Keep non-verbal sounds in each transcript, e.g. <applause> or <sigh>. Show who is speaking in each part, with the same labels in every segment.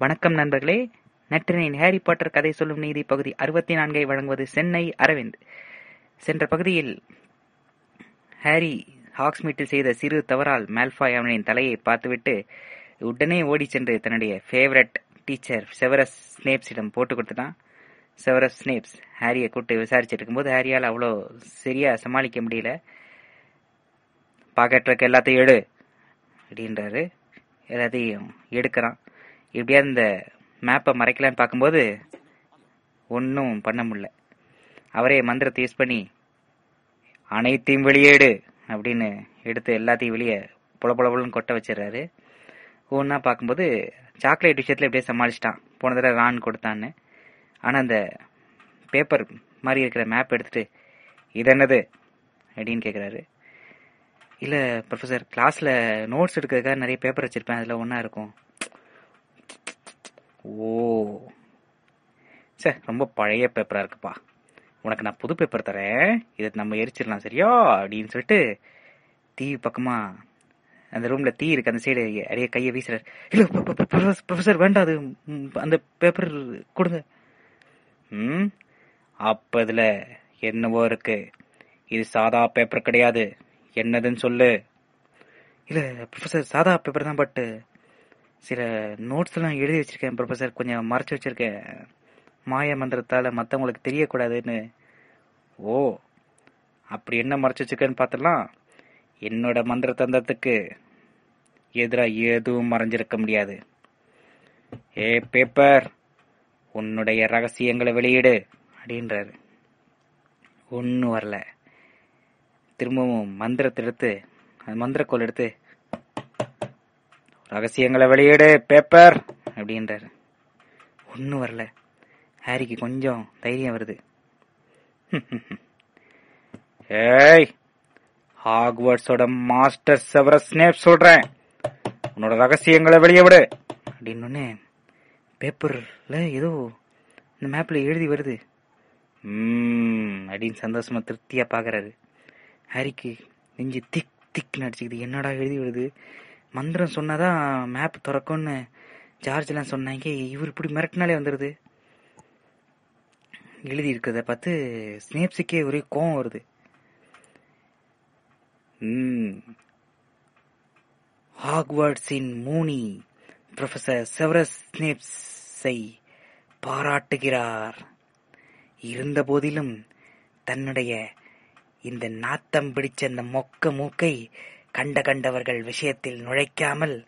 Speaker 1: வணக்கம் நண்பர்களே. நற்றினின் Harry Potter கதை சொல்லும் நீதி பகுதி அறுபத்தி நான்கை வழங்குவது சென்னை அரவிந்த். சென்ற பகுதியில் ஹாரி ஹாக்ஸ்மீட்டில் செய்த சிறு தவறால் மேல்ஃபாய் அவனின் தலையை பார்த்துவிட்டு உடனே ஓடி சென்று தன்னுடைய ஃபேவரட் டீச்சர் செவரஸ் ஸ்னேப்ஸிடம் போட்டு கொடுத்துட்டான். செவரஸ் ஸ்னேப்ஸ் ஹாரியை கூப்பிட்டு விசாரிச்சுட்டு இருக்கும்போது ஹாரியால் அவ்வளோ சரியாக சமாளிக்க முடியல. பாக்கெட் இருக்க எல்லாத்தையும் எடு அப்படின்றாரு. எல்லாத்தையும் எடுக்கிறான். இப்படியா இந்த மேப்பை மறைக்கலான்னு பார்க்கும்போது ஒன்றும் பண்ண முடியல. அவரே மந்திரத்தை யூஸ் பண்ணி அனைத்தையும் வெளியேடு அப்படின்னு எடுத்து எல்லாத்தையும் வெளியே புல புல கொட்ட வச்சிடுறாரு. ஒன்றா பார்க்கும்போது சாக்லேட் விஷயத்தில் எப்படியே சமாளிச்சிட்டான். போன தடவை ரான் கொடுத்தான்னு. ஆனால் அந்த பேப்பர் மாதிரி இருக்கிற மேப் எடுத்துகிட்டு இது என்னது? அப்படின்னு கேட்குறாரு இல்லை ப்ரொஃபஸர் கிளாஸில் நோட்ஸ் எடுக்கிறதுக்காக நிறைய பேப்பர் வச்சுருப்பேன். அதில் ஒன்றா இருக்கும். ஓ. சார் ரொம்ப பழைய பேப்பராக இருக்குப்பா. உனக்கு நான் புது பேப்பர் தரேன். இதை நம்ம எரிச்சிடலாம் சரியா? அப்படின்னு சொல்லிட்டு டிவி பக்கமாக அந்த ரூமில் தீ இருக்கு அந்த சைடு அடைய கையை வீசுறாரு. இல்லை ப்ரொஃபஸர் வேண்டாம் அது அந்த பேப்பர் கொடுங்க. ம்? அப்போ இதில் என்னவோ இருக்கு. இது சாதா பேப்பர் கிடையாது. என்னதுன்னு சொல்லு. இல்லை ப்ரொஃபஸர் சாதா பேப்பர் தான் பட்டு சில நோட்ஸ்லாம் எழுதி வச்சிருக்கேன் ப்ரொஃபஸர் கொஞ்சம் மறைச்சு வச்சிருக்கேன். மாய மந்திரத்தால் மற்றவங்களுக்கு தெரியக்கூடாதுன்னு. ஓ அப்படி என்ன மறைச்சு வச்சிருக்கேன்னு பார்த்துலாம் என்னோட மந்திர தந்தத்துக்கு எதிராக எதுவும் மறைஞ்சிருக்க முடியாது. ஏ பேப்பர் உன்னுடைய ரகசியங்களை வெளியிடு அப்படின்றாரு. ஒன்றும் வரல. திரும்பவும் மந்திரத்தை எடுத்து அந்த மந்திரக்கோல் எடுத்து ரகசியங்களை வெளியிடு பேப்பர் அப்படின்றாரு. ஒன்றும் வரல. ஹாரிக்கு கொஞ்சம் தைரியம் வருது. <laughs> ஏய் ஹாக்வர்ட்ஸோட மாஸ்டர் செவரஸ் ஸ்னேப் சொல்கிறேன் உன்னோட ரகசியங்களை வெளியே விடு. அப்படின்னு பேப்பர்ல ஏதோ இந்த மேப்பில் எழுதி வருது. ம் அப்படின்னு சந்தோஷமாக திருப்தியாக பார்க்குறாரு ஹாரிக்கு நெஞ்சு திக் திக் நடிச்சுக்குது. என்னடா எழுதி வருது? மந்திரம் சொன்னாதான் மேப் திறக்கும்னு ஜார்ஜ்லாம் எல்லாம் சொன்னாங்க. இவர் இப்படி மிரட்டினாலே வந்துடுது எழுதி இருக்கிறத பார்த்து ஸ்னேப்ஸுக்கே ஒரே கோவம் வருது. ம். ஹாக்வர்ட்ஸின் மூனி ப்ரொஃபசர் செவரஸ் ஸ்னேப்ஸை பாராட்டுகிறார். இருந்த போதிலும் தன்னுடைய இந்த நாத்தம் பிடிச்ச அந்த மொக்க மூக்கை கண்ட கண்டவர்கள் விஷயத்தில் நுழைக்காமல்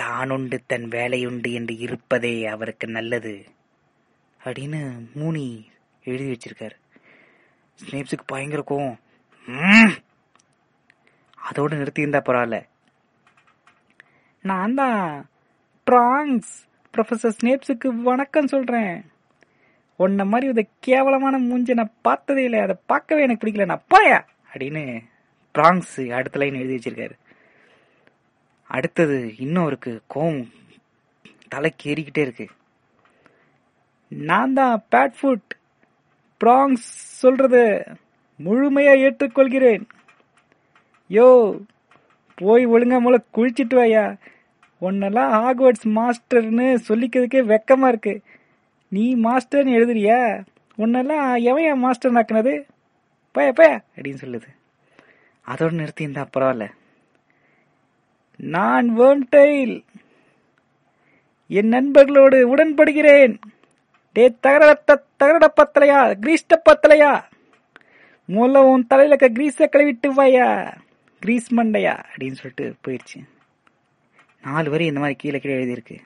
Speaker 1: தானுண்டு தன் வேலையுண்டு என்று இருப்பதே அவருக்கு நல்லது அப்படின்னு மூனி எழுதி வச்சிருக்காரு. ஸ்னேப்ஸுக்கு பயங்கர கோவம். அதோடு நிறுத்தியிருந்தா பரவாயில்ல. நான் தான் ட்ராங்ஸ் ப்ரொஃபசர் ஸ்னேப்ஸுக்கு வணக்கம் சொல்கிறேன் உன்ன மாதிரி ஒரு கேவலமான மூஞ்சை நான் பார்த்ததே இல்லை அதை பார்க்கவே எனக்கு பிடிக்கல. நான் பாயா? அப்படின்னு ப்ராங்ஸு அடுத்த லைன் எழுதி வச்சிருக்காரு. அடுத்தது இன்னும் கோம் கோவம். தலைக்கு ஏறிக்கிட்டே இருக்கு. நான் தான் பேட் ஃபுட் ப்ராங்ஸ் சொல்றது முழுமையா ஏற்றுக்கொள்கிறேன். யோ போய் ஒழுங்கா மூல குளிச்சிட்டு வாயா. உன்னெல்லாம் ஹாக்வர்ட்ஸ் மாஸ்டர்னு சொல்லிக்கிறதுக்கே வெக்கமா இருக்கு. நீ மாஸ்டர்னு எழுதுறியா? உன்னெல்லாம் எவன் மாஸ்டர் ஆக்குனது பய பய அப்படின்னு சொல்லுது. அதோடு நிறுத்தியிருந்தா பரவாயில்ல. நான் வேர்ம்டைல் என் நண்பர்களோடு உடன்படுகிறேன். டே தகரடத்த தகரட பத்தலையா? கிரீஷ்ட பத்தலையா? முதல்ல உன் தலையில இருக்க கிரீஸ கழுவிட்டு வாயா? கிரீஸ் மண்டையா? அப்படின்னு சொல்லிட்டு போயிடுச்சு நாலு வரி இந்த மாதிரி கீழே கீழே எழுதியிருக்கு.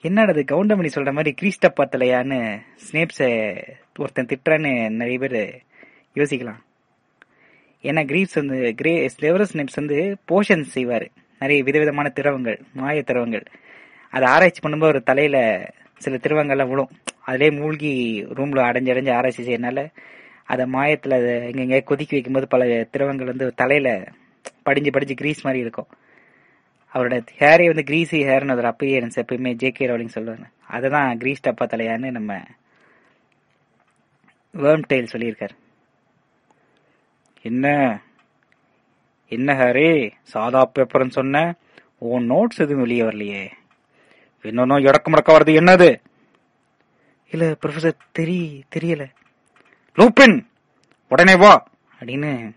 Speaker 1: என்னடா அது கவுண்டமணி சொல்ற மாதிரி கிரீஸ்ட பத்தலையான்னு ஸ்னேப்ஸை ஒருத்தன் திட்டுறான்னு நிறைய பேர் யோசிக்கலாம். ஏன்னா கிரீப்ஸ் வந்து கிரே ஸ்லெவரஸ் நெப்ஸ் வந்து போஷன்ஸ் செய்வார். நிறைய விதவிதமான திரவங்கள் மாய திரவங்கள். அதை ஆராய்ச்சி பண்ணும்போது ஒரு தலையில சில திரவங்கள்லாம் விழும். அதிலே மூழ்கி ரூம்ல அடைஞ்சு அடைஞ்சு ஆராய்ச்சி செய்யறனால அதை மாயத்தில் அதை எங்கெங்கே கொதிக்க வைக்கும்போது பல திரவங்கள் வந்து தலையில் படிஞ்சு படிஞ்சு கிரீஸ் மாதிரி இருக்கும். அவரோட ஹேரே வந்து கிரீஸி ஹேர்னு அதில் அப்பயே இருந்துச்சு எப்பயுமே ஜே கே ரவுலிங் சொல்லுவாங்க. அதை தான் கிரீஸ் டப்பா தலையான்னு நம்ம வேர்ம் டெயில் சொல்லியிருக்காரு. என்ன? என்ன ஹாரி? சாதா பேப்பர்னு சொன்ன? உன் நோட்ஸ் எதுவும் வெளியே வரலையே. இன்னொன்னும் இடக்கு முடக்க வருது என்னது? இல்ல ப்ரொஃபசர் தெரி தெரியல. லூப்பின் உடனே வா. அப்படின்னு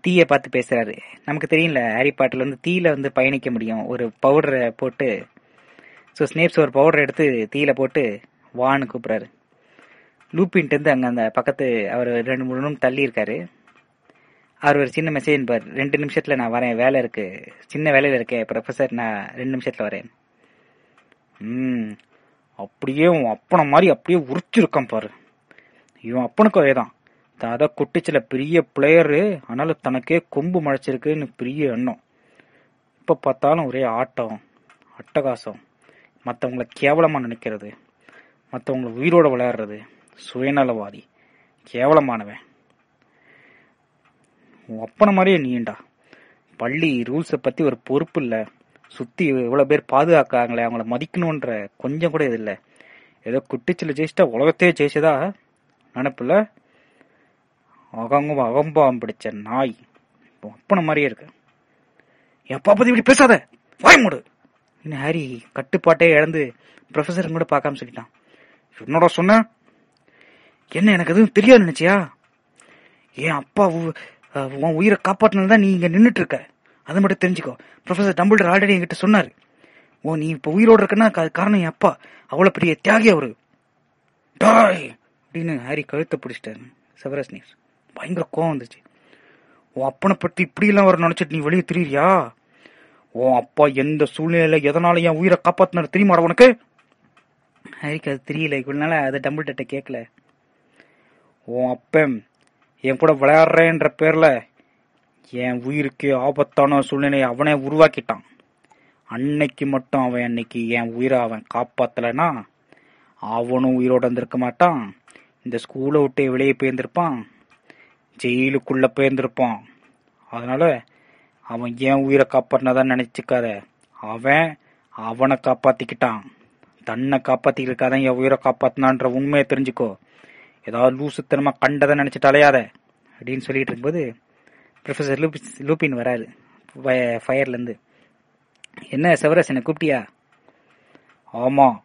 Speaker 1: தீய பார்த்து பேசுறாரு. நமக்கு தெரியல ஹாரி பாட்டில் வந்து தீயில வந்து பயணிக்க முடியும். ஒரு பவுடரை போட்டு ஸோ ஸ்னேப்ஸ் ஒரு பவுடர் எடுத்து தீயில போட்டு வான்னு கூப்பிடுறாரு. லூப்பின்ட்டு அங்கே அந்த பக்கத்து அவர் ரெண்டு மூணு தள்ளி இருக்காரு. அவர் ஒரு சின்ன மெசேஜ் பார் ரெண்டு நிமிஷத்தில் நான் வரேன். வேலை இருக்கு. சின்ன வேலையில் இருக்கேன் ப்ரொஃபசர் நான் ரெண்டு நிமிஷத்தில் வரேன். ம். அப்படியே உன் அப்பனை மாதிரி அப்படியே உரிச்சிருக்கான் பாரு. இவன் அப்பனுக்கு அதேதான். தாதா குட்டிச்சில பெரிய பிளேயரு ஆனாலும் தனக்கே கொம்பு முளைச்சிருக்குன்னு பெரிய எண்ணம். இப்போ பார்த்தாலும் ஒரே ஆட்டம். அட்டகாசம். மற்றவங்கள கேவலமாக நினைக்கிறது. மற்றவங்கள உயிரோட விளையாடுறது. சுயநலவாதி. கேவலமானவன். உன் அப்பனை மாதிரியே நீண்டா பள்ளி ரூல்ஸை பற்றி ஒரு பொறுப்பு இல்லை. சுற்றி இவ்வளோ பேர் பாதுகாக்காங்களே அவங்கள மதிக்கணுன்ற கொஞ்சம் கூட இது இல்லை. ஏதோ குட்டிச்சில ஜெயிச்சிட்டா உலகத்தையே ஜெயிச்சதா? நினப்பில்? அகங்க அகம்பாவம் பிடிச்ச நாய். அப்பனை மாதிரியே இருக்கு. என் பற்றி இப்படி பேசாத. வாய் மூடு. இன்னும் ஹாரி கட்டுப்பாட்டே இழந்து ப்ரொஃபஸர் கூட பார்க்காம சொல்லிட்டான். என்னடா சொன்ன? என்ன எனக்கு எதுவும் தெரியாது நினைச்சியா? என் அப்பா உன் உயிரை காப்பாற்றினது தான் நீ இங்க நின்றுட்டு இருக்க அதை மட்டும் தெரிஞ்சுக்கோ. ப்ரொஃபசர் டம்பிள்டர் ஆல்ரெடி என்கிட்ட சொன்னார். ஓ நீ இப்போ உயிரோடு இருக்கன்னா காரணம் என் அப்பா. அவ்வளோ பெரிய தியாகி அவரு. டாய் அப்படின்னு ஹாரி கழுத்தை பிடிச்சிட்டாரு. செவரஸ் நீர் பயங்கர கோவம் வந்துச்சு. உன் அப்பனை பற்றி இப்படியெல்லாம் வர நினச்சிட்டு நீ வெளியே திரியிறியா? உன் அப்பா எந்த சூழ்நிலையில எதனால என் உயிரை காப்பாத்தினாரு தெரியுமாடா உனக்கு? ஹாரிக்கு அது தெரியல. இவ்வளோ நாள் அதை டம்பிள்கிட்ட கேட்கல உன் அப்பன். என் கூட விளையாடுறேன்ற பேர்ல என் உயிருக்கு ஆபத்தான சூழ்நிலையை அவனே உருவாக்கிட்டான். அன்னைக்கு மட்டும் அவன் அன்னைக்கு என் உயிரை அவன் காப்பாத்தலைன்னா அவனும் உயிரோட இருந்திருக்க மாட்டான். இந்த ஸ்கூலை விட்டு வெளியே போயிருந்திருப்பான். ஜெயிலுக்குள்ள போயிருந்திருப்பான். அதனால அவன் என் உயிரை காப்பாற்றினதான் நினைச்சுக்காத. அவன் அவனை காப்பாத்திக்கிட்டான். தன்னை காப்பாற்றிக்கிறக்காதான் என் உயிரை காப்பாத்தினான்ற உண்மையை தெரிஞ்சுக்கோ. ஏதாவது லூசுத்தனமாக கண்டதை நினைச்சிட்டு அலையாத அப்படின்னு சொல்லிட்டு இருக்கும்போது ப்ரொஃபசர் லூப்பின் வராரு. ஃபயர்லேருந்து என்ன செவரஸ் என்னை கூப்பிட்டியா? ஆமாம்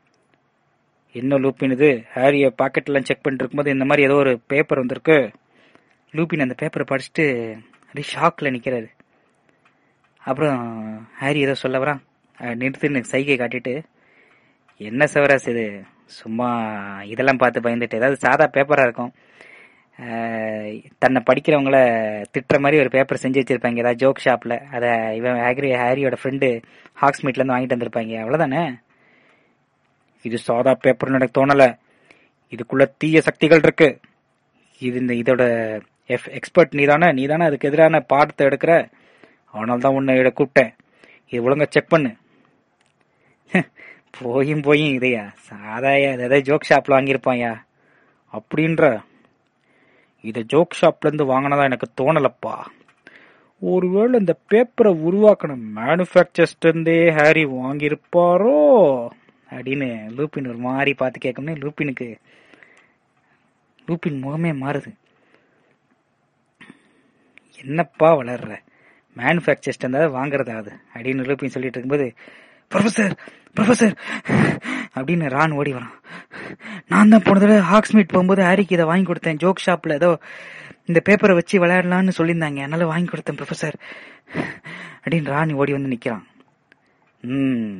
Speaker 1: என்ன லூப்பின் இது ஹாரிய பாக்கெட்லாம் செக் பண்ணிட்டு இருக்கும்போது இந்த மாதிரி ஏதோ ஒரு பேப்பர் வந்திருக்கு. லூப்பின் அந்த பேப்பரை படிச்சுட்டு அப்படியே ஷாக்கில் நிற்கிறாரு அப்புறம் ஹாரி ஏதோ சொல்ல வரான். நிறுத்துன்னு சைகை காட்டிட்டு என்ன செவராஸ் இது? சும்மா இதெல்லாம் பார்த்து பயந்துட்டு ஏதாவது சாதா பேப்பராக இருக்கும். தன்னை படிக்கிறவங்கள திட்டுற மாதிரி ஒரு பேப்பர் செஞ்சு வச்சுருப்பாங்க. ஏதாவது ஜோக் ஷாப்பில் அதை இவன் ஹேக்ரி ஹாரியோட ஃப்ரெண்டு ஹாக்ஸ்மீட்லேருந்து வாங்கிட்டு வந்திருப்பாங்க. அவ்வளோதானே இது சாதா பேப்பர்னு எனக்கு தோணலை. இதுக்குள்ளே தீய சக்திகள் இருக்கு. இது இந்த இதோட எக்ஸ்பர்ட் நீ தானே அதுக்கு எதிரான பாடத்தை எடுக்கிற? அவனால தான் உன்னை கூப்பிட்டேன். இது ஒழுங்காக செக் பண்ணு. போயும் போயும் இதையா? சாதாயா ஏதாவது ஜோக் ஷாப்ல வாங்கியிருப்பாயா அப்படின்ற. இத ஜோக் ஷாப்ல இருந்து வாங்கினதா எனக்கு தோணலப்பா. ஒருவேளை இந்த பேப்பரை உருவாக்கின மேனுஃபேக்சர்ஸ்டே ஹாரி வாங்கியிருப்பாரோ? அப்படின்னு லூப்பின் ஒரு மாதிரி பார்த்து கேட்கணும்னு லூப்பினுக்கு லூப்பின் முகமே மாறுது. என்னப்பா வளர்ற? மேனுஃபேக்சர்ஸ்ட் இருந்தால் வாங்குறதா அது? அப்படின்னு லூப்பின் சொல்லிட்டு இருக்கும்போது ப்ரொஃபசர் ப்ரொஃபசர் அப்படின்னு ரான் ஓடி வரான். நான் தான் போன தடவை ஹாக்ஸ்மீட் போகும்போது ஹாரிக்கு இதை வாங்கி கொடுத்தேன். ஜோக் ஷாப்ல ஏதோ இந்த பேப்பரை வச்சு விளையாடலாம்னு சொல்லியிருந்தாங்க. அதனால வாங்கி கொடுத்தேன் ப்ரொஃபசர் அப்படின்னு ராணி ஓடி வந்து நிக்கிறான். ம்.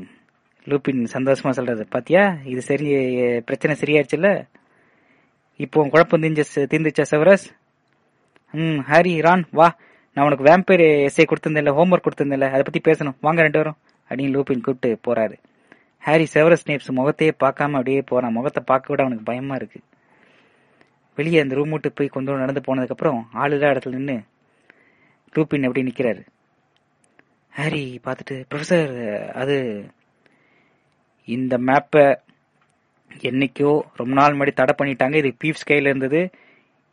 Speaker 1: லூப்பின் சந்தோஷமா சொல்றது. பாத்தியா? இது சரி பிரச்சனை சரியாச்சுல்ல இப்போ உன் குழப்பம் தீஞ்ச தீர்ந்துச்சா செவரஸ்? ம் ஹாரி ரான் வா. நான் உனக்கு வேம்பேர் எஸ்ஏ கொடுத்திருந்தேன்ல ஹோம்ஒர்க் கொடுத்திருந்தேன்ல. அதை பத்தி பேசணும். வாங்க ரெண்டு வரும் அப்படின்னு லூப்பின் கூப்பிட்டு போறாரு. ஹாரி செவரஸ் நேப்ஸ் முகத்தையே பார்க்காம அப்படியே போறான். முகத்தை பார்க்க விட அவனுக்கு பயமா இருக்கு. வெளியே அந்த ரூம் விட்டு போய் கொஞ்சம் நடந்து போனதுக்கப்புறம் ஆள் இல்லாத இடத்துல நின்று லூப்பின் அப்படி நிற்கிறாரு ஹாரி பார்த்துட்டு ப்ரொஃபசர் அது இந்த மேப்பை என்னைக்கோ ரொம்ப நாள் முன்னாடி தடை பண்ணிட்டாங்க. இது பீப் ஸ்கைல இருந்தது.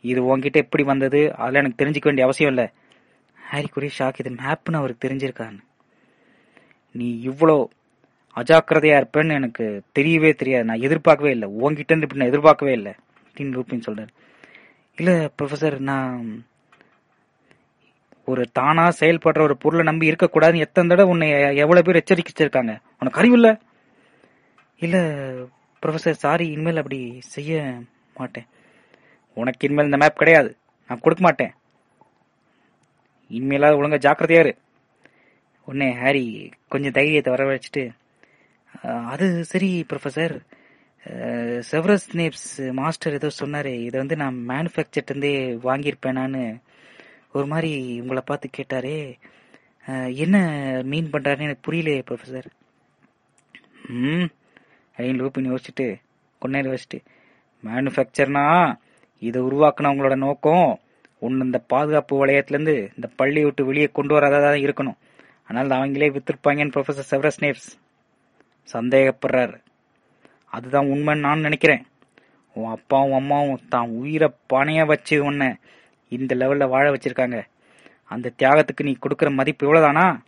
Speaker 1: இது உங்ககிட்ட எப்படி வந்தது? அதெல்லாம் எனக்கு தெரிஞ்சுக்க வேண்டிய அவசியம் இல்லை. ஹாரிக்குரிய ஷாக் இது மேப்னு அவருக்கு தெரிஞ்சிருக்கான்னு. நீ இவ்வளோ அஜாக்கிரதையா இருப்பேன்னு எனக்கு தெரியவே தெரியாது. நான் எதிர்பார்க்கவே இல்லை. உங்ககிட்ட இருந்து இப்படி நான் எதிர்பார்க்கவே இல்லை. அப்படின்னு ரூபின் சொல்றாரு. இல்ல ப்ரொஃபசர் நான் ஒரு தானா செயல்படுற ஒரு பொருளை நம்பி இருக்கக்கூடாதுன்னு எத்தனை தடவை உன்னை எவ்வளவு பேர் எச்சரிச்சிருக்காங்க? உனக்கு அறிவு இல்ல? இல்ல ப்ரொஃபசர் சாரி இனிமேல் அப்படி செய்ய மாட்டேன். உனக்கு இனிமேல் இந்த மேப் கிடையாது. நான் கொடுக்க மாட்டேன். இனிமேலாவது ஒழுங்கா ஜாக்கிரதையா இரு. உடனே ஹாரி கொஞ்சம் தைரியத்தை வரவழைச்சிட்டு அது சரி ப்ரொஃபசர் செவரஸ் நேப்ஸ் மாஸ்டர் ஏதோ சொன்னார். இதை வந்து நான் மேனுஃபேக்சர்ட்டேருந்தே வாங்கியிருப்பேனான்னு ஒரு மாதிரி உங்களை பார்த்து கேட்டாரே. என்ன மீன் பண்ணுறாருன்னு எனக்கு புரியலையே ப்ரொஃபசர் ம். அப்படின்னு லூப்பின் யோசிச்சுட்டு கொஞ்ச நேரம் யோசிச்சுட்டு மேனுஃபேக்சர்னா இதை உருவாக்குனவங்களோட நோக்கம் ஒன்று இந்த பாதுகாப்பு வளையத்துலேருந்து இந்த பள்ளி விட்டு வெளியே கொண்டு வரதா தான் இருக்கணும். ஆனால் அவங்களே வித்திருப்பாங்கன்னு ப்ரொஃபசர் செவரஸ் நேப்ஸ் சந்தேகப்படுறாரு. அதுதான் உண்மைன்னு நான் நினைக்கிறேன். உன் அப்பாவும் அம்மாவும் தான் உயிரை பணைய வச்சு உன்னை இந்த லெவலில் வாழ வச்சிருக்காங்க. அந்த தியாகத்துக்கு நீ கொடுக்குற மதிப்பு இவ்வளோதானா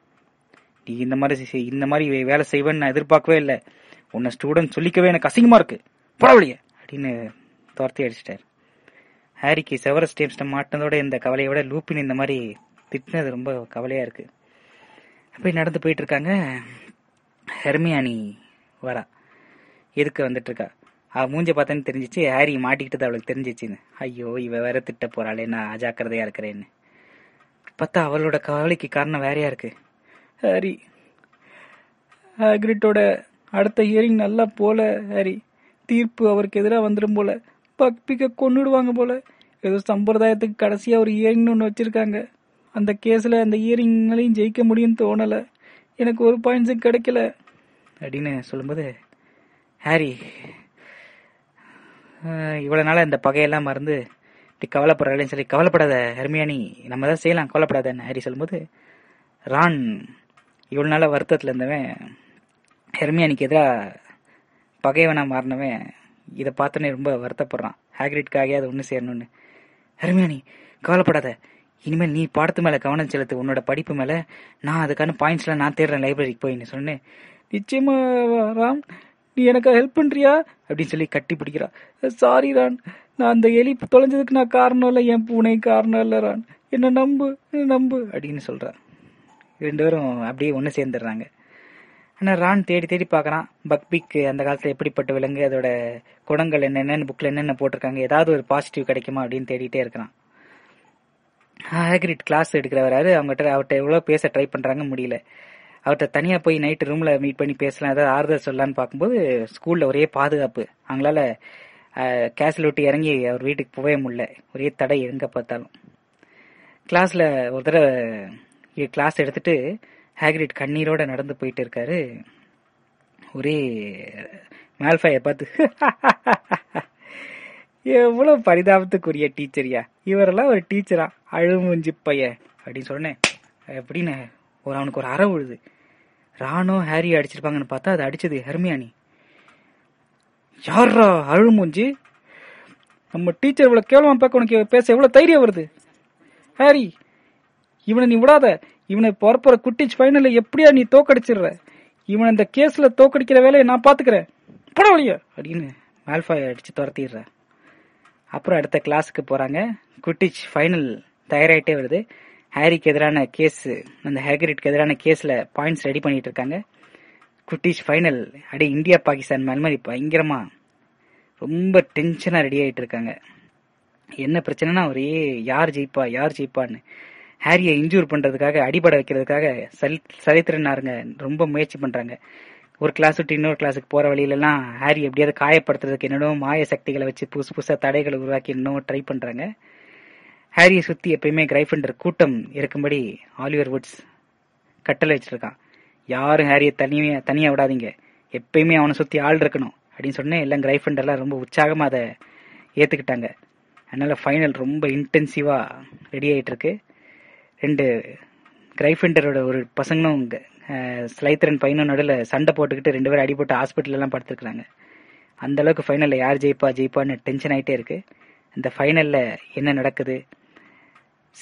Speaker 1: நீ இந்த மாதிரி செய்- இந்த மாதிரி வேலை செய்வேன்னு நான் எதிர்பார்க்கவே இல்லை. உன்னை ஸ்டூடெண்ட் சொல்லிக்கவே எனக்கு அசிங்கமாக இருக்குது பரவாயில்லையே அப்படின்னு துரத்தி அடிச்சிட்டார். ஹாரிக்கு செவரஸ் டேம்ஸ்ட்டை மாட்டினதோட இந்த கவலையை விட லூப்பின் இந்த மாதிரி திட்டினது ரொம்ப கவலையாக இருக்குது அப்படி நடந்து போயிட்டு இருக்காங்க ஹெர்மியானி வரா. எதுக்கு வந்துட்டு இருக்கா அவ மூஞ்ச பார்த்தேன்னு தெரிஞ்சிச்சு ஹாரி மாட்டிக்கிட்டது அவளுக்கு தெரிஞ்சிச்சுன்னு. ஐயோ இவ வேற திட்ட போறாளே நான் அஜாக்கிரதையா இருக்கிறேன்னு. பார்த்தா அவளோட கவலைக்கு காரணம் வேறையா இருக்கு. ஹாரி ஹாக்ரிட்டோட அடுத்த ஹியரிங் நல்லா போல ஹாரி. தீர்ப்பு அவருக்கு எதிராக வந்துடும் போல. பக்பிக்க கொண்டுடுவாங்க போல. ஏதோ சம்பிரதாயத்துக்கு கடைசியா ஒரு ஹியரிங்னு ஒன்று வச்சிருக்காங்க. அந்த கேஸில் அந்த ஹியரிங்லையும் ஜெயிக்க முடியும்னு தோணலை. எனக்கு ஒரு பாயிண்ட்ஸும் கிடைக்கல. அப்படின்னு சொல்லும்போது ஹாரி இவ்வளோ நாளாக இந்த பகையெல்லாம் மறந்து இப்படி கவலைப்படுறாளேன்னு சொல்லி கவலைப்படாத ஹெர்மியானி நம்ம தான் செய்யலாம் கவலைப்படாதன்னு ஹாரி சொல்லும்போது ரான் இவ்வளோ நாளாக வருத்தத்தில் இருந்தவன் ஹெர்மியானிக்கு எதிராக பகைவனா மாறினவன் இதை பார்த்தோன்னே ரொம்ப வருத்தப்படுறான். ஹாக்ரிட்காக அதை ஒன்று சேரணும்னு. ஹெர்மியானி கவலைப்படாத இனிமேல் நீ பாடத்து மேல கவனம் செலுத்து உன்னோட படிப்பு மேல நான் அதுக்கான பாயிண்ட்ஸ்லாம் நான் தேடுறேன் லைப்ரரிக்கு போயின்னு சொன்னேன். நிச்சயமா ராம் நீ எனக்கு ஹெல்ப் பண்றியா? அப்படின்னு சொல்லி கட்டி பிடிக்கிறா. சாரி ரான் நான் அந்த எலி தொலைஞ்சதுக்கு நான் காரணம் இல்லை என் பூனை காரணம் இல்லை ரான். என்ன நம்பு என்ன நம்பு? அப்படின்னு சொல்கிறா ரெண்டு பேரும் அப்படியே ஒன்று சேர்ந்துடுறாங்க. ஆனால் ரான் தேடி தேடி பார்க்குறான் பக்பிக் அந்த காலத்தில் எப்படிப்பட்ட விலங்கு அதோட குணங்கள் என்னென்னு புக்கில் என்னென்ன போட்டிருக்காங்க ஏதாவது ஒரு பாசிட்டிவ் கிடைக்குமா அப்படின்னு தேடிட்டே இருக்கிறான். ஹேக்ரிட் கிளாஸ் எடுக்கிறவராரு அவங்ககிட்ட அவர்கிட்ட எவ்வளோ பேச ட்ரை பண்ணுறாங்க முடியல. அவர்கிட்ட தனியாக போய் நைட்டு ரூமில் மீட் பண்ணி பேசலாம் ஏதாவது ஆறுதல் சொல்லலான்னு பார்க்கும்போது ஸ்கூலில் ஒரே பாதுகாப்பு. அவங்களால கேஸில் விட்டு இறங்கி அவர் வீட்டுக்கு போகவே முடியல. ஒரே தடை எங்கே பார்த்தாலும். கிளாஸில் ஒரு தடவை கிளாஸ் எடுத்துட்டு ஹேக்ரிட் கண்ணீரோட நடந்து போயிட்டு இருக்காரு. ஒரே மேல்ஃபையை பார்த்து <laughs> எவ்வளவு பரிதாபத்துக்குரிய டீச்சரியா? இவரெல்லாம் ஒரு டீச்சரா? அழுமுஞ்சி பைய. அப்படின்னு சொன்னேன். எப்படின்னு? ஒரு அவனுக்கு ஒரு அற விழுது. ராணோ ஹாரி அடிச்சிருப்பாங்கன்னு பார்த்தா அது அடிச்சது ஹெர்மியானி. யாரா அழுமூஞ்சி? நம்ம டீச்சர் இவ்வளவு கேவலமா பார்க்க உனக்கு பேச எவ்வளவு தைரியம் வருது? ஹாரி இவனை நீ விடாத. இவனை பொறப்புற குட்டிச் ஃபைனல்ல எப்படியா நீ தோக்கடிச்சிடுற? இவனை இந்த கேஸ்ல தோக்கடிக்கிற வேலையை நான் பாத்துக்கிறேன் போட அப்படின்னு மால்ஃபாய் அடிச்சு துரத்திடுறேன் அப்புறம் அடுத்த கிளாஸுக்கு போகிறாங்க குட்டிச் ஃபைனல் தயாராகிட்டே வருது. ஹாரிக்கு எதிரான கேஸ் அந்த ஹேகரிட்க்கு எதிரான கேஸில் பாயிண்ட்ஸ் ரெடி பண்ணிட்டு இருக்காங்க. குட்டிச் ஃபைனல் அடி இந்தியா பாகிஸ்தான் மேல் மாதிரி பயங்கரமாக ரொம்ப டென்ஷனாக ரெடி ஆகிட்டு இருக்காங்க. என்ன பிரச்சனைனா ஒரே யார் ஜெயிப்பா யார் ஜெயிப்பான்னு. ஹேரியை இன்ஜூர் பண்ணுறதுக்காக அடிபட வைக்கிறதுக்காக சல் சலித்திரனாருங்க ரொம்ப முயற்சி பண்ணுறாங்க ஒரு கிளாஸ் விட்டு இன்னொரு கிளாஸுக்கு போற வழியிலலாம் ஹாரி எப்படியாவது காயப்படுத்துறதுக்கு என்னென்னோ மாய சக்திகளை வச்சு புதுசு புதுசா தடைகளை உருவாக்கி இன்னும் ட்ரை பண்றாங்க. ஹாரியை சுத்தி எப்பயுமே கிரைஃபண்டர் கூட்டம் இருக்கும்படி ஆலிவர் வுட்ஸ் கட்டளை வச்சிருக்கான். யாரும் ஹாரியை தனியாக தனியா விடாதீங்க. எப்பயுமே அவனை சுத்தி ஆள் இருக்கணும். அப்படின்னு சொன்னேன். எல்லாம் கிரைஃபண்டர்லாம் ரொம்ப உற்சாகமா அதை ஏத்துக்கிட்டாங்க. அதனால ஃபைனல் ரொம்ப இன்டென்சிவா ரெடி ஆயிட்டு இருக்கு ரெண்டு கிரைஃபண்டரோட ஒரு பசங்களும் ஸ்லைத்தரன் பையனும் நடுவில் சண்டை போட்டுக்கிட்டு ரெண்டு பேரும் அடிபட்டு ஹாஸ்பிட்டல் படுத்துருக்குறாங்க. படுத்துருக்காங்க அந்த அளவுக்கு யார் ஜெயிப்பா ஜெயிப்பான்னு டென்ஷன் ஆகிட்டே இருக்கு. இந்த ஃபைனலில் என்ன நடக்குது?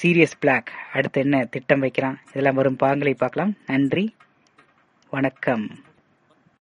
Speaker 1: சீரியஸ் பிளாக் அடுத்து என்ன திட்டம் வைக்கிறான்? இதெல்லாம் வரும் பாங்களை பார்க்கலாம். நன்றி. வணக்கம்.